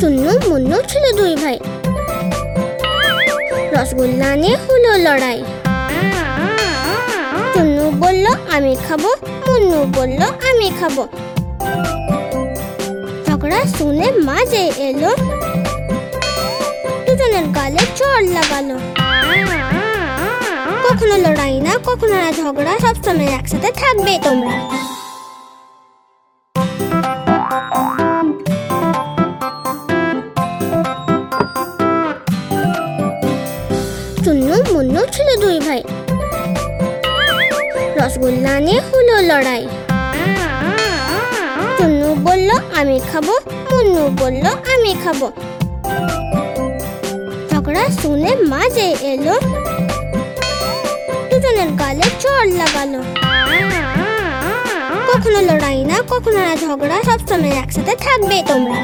চুন্নু মুন্নু ছিল দুই ভাই। রসগোল্লা নিয়ে হলো লড়াই। চুন্নু বলল, আমি খাব। মুন্নু বলল, আমি খাব। ঝগড়া শুনে মাঝে এলো, দুজনের গালে চড় লাগালো। কখনো লড়াই না, কখনো না ঝগড়া সবসময় একসাথে থাকবে তোমরা। চুন্নু মুন্নু ছিল দুই ভাই। রসগোল্লা নিয়ে হলো লড়াই। চুন্নু বলল, আমি খাব। মুন্নু বলল, আমি খাব। ঝগড়া শুনে মাঝে এলো, দুজনের গালে চড় লাগালো। কখনো লড়াই না, কখনো না ঝগড়া, সবসময় একসাথে থাকবে তোমরা।